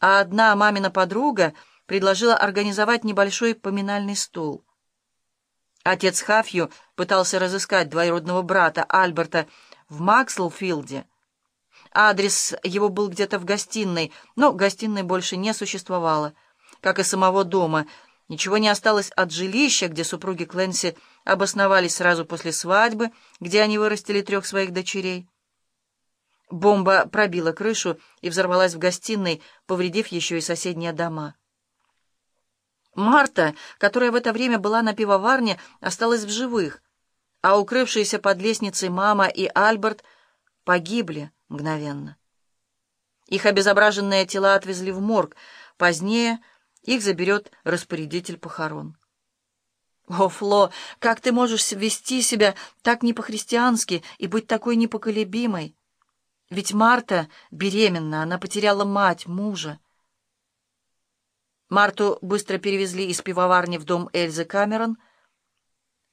а одна мамина подруга предложила организовать небольшой поминальный стол. Отец Хафью пытался разыскать двоюродного брата Альберта в Макслфилде. Адрес его был где-то в гостиной, но гостиной больше не существовало, как и самого дома. Ничего не осталось от жилища, где супруги Кленси обосновались сразу после свадьбы, где они вырастили трех своих дочерей. Бомба пробила крышу и взорвалась в гостиной, повредив еще и соседние дома. Марта, которая в это время была на пивоварне, осталась в живых, а укрывшиеся под лестницей мама и Альберт погибли мгновенно. Их обезображенные тела отвезли в морг. Позднее их заберет распорядитель похорон. О, Фло, как ты можешь вести себя так не по-христиански и быть такой непоколебимой? Ведь Марта беременна, она потеряла мать, мужа. Марту быстро перевезли из пивоварни в дом Эльзы Камерон.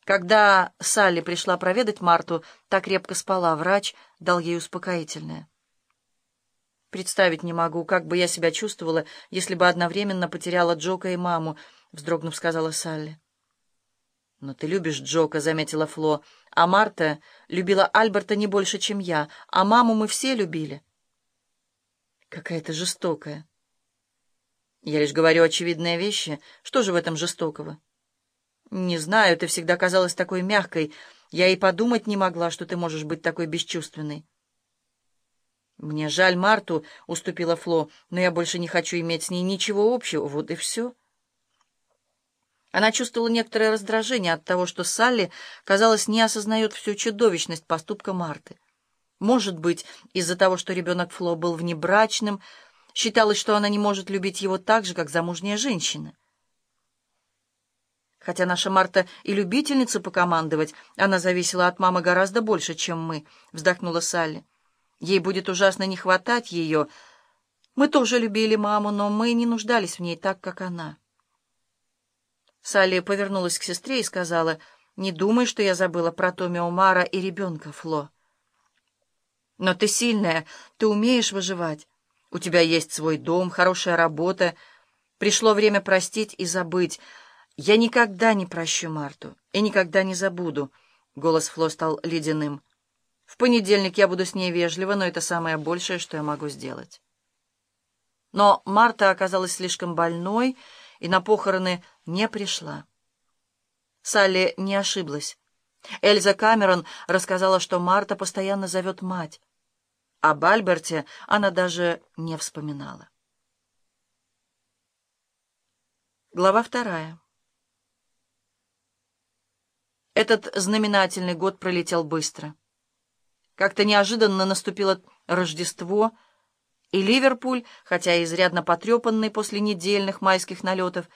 Когда Салли пришла проведать Марту, так крепко спала, врач дал ей успокоительное. «Представить не могу, как бы я себя чувствовала, если бы одновременно потеряла Джока и маму», — вздрогнув, сказала Салли. «Но ты любишь Джока», — заметила Фло, — «а Марта любила Альберта не больше, чем я, а маму мы все любили». «Какая ты жестокая». Я лишь говорю очевидные вещи. Что же в этом жестокого? Не знаю, ты всегда казалась такой мягкой. Я и подумать не могла, что ты можешь быть такой бесчувственной. Мне жаль Марту, — уступила Фло, — но я больше не хочу иметь с ней ничего общего. Вот и все. Она чувствовала некоторое раздражение от того, что Салли, казалось, не осознает всю чудовищность поступка Марты. Может быть, из-за того, что ребенок Фло был внебрачным, — Считалось, что она не может любить его так же, как замужняя женщина. Хотя наша Марта и любительница покомандовать, она зависела от мамы гораздо больше, чем мы, — вздохнула Салли. Ей будет ужасно не хватать ее. Мы тоже любили маму, но мы не нуждались в ней так, как она. Салли повернулась к сестре и сказала, «Не думай, что я забыла про Томми Омара и ребенка, Фло. Но ты сильная, ты умеешь выживать. У тебя есть свой дом, хорошая работа. Пришло время простить и забыть. Я никогда не прощу Марту и никогда не забуду. Голос Фло стал ледяным. В понедельник я буду с ней вежлива, но это самое большее, что я могу сделать. Но Марта оказалась слишком больной и на похороны не пришла. Салли не ошиблась. Эльза Камерон рассказала, что Марта постоянно зовет мать. Об Альберте она даже не вспоминала. Глава вторая. Этот знаменательный год пролетел быстро. Как-то неожиданно наступило Рождество, и Ливерпуль, хотя и изрядно потрепанный после недельных майских налетов,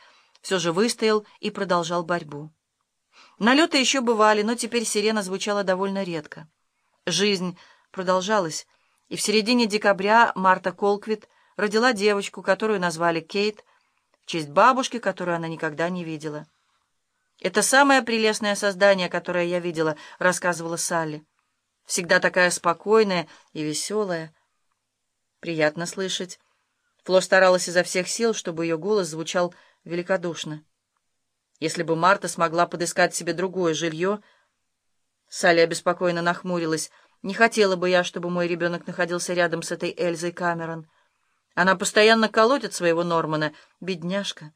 все же выстоял и продолжал борьбу. Налеты еще бывали, но теперь сирена звучала довольно редко. Жизнь продолжалась, и в середине декабря Марта Колквит родила девочку, которую назвали Кейт, в честь бабушки, которую она никогда не видела. «Это самое прелестное создание, которое я видела», — рассказывала Салли. «Всегда такая спокойная и веселая». «Приятно слышать». Фло старалась изо всех сил, чтобы ее голос звучал великодушно. Если бы Марта смогла подыскать себе другое жилье... Салли обеспокоенно нахмурилась — не хотела бы я, чтобы мой ребенок находился рядом с этой Эльзой Камерон. Она постоянно колотит своего Нормана, бедняжка.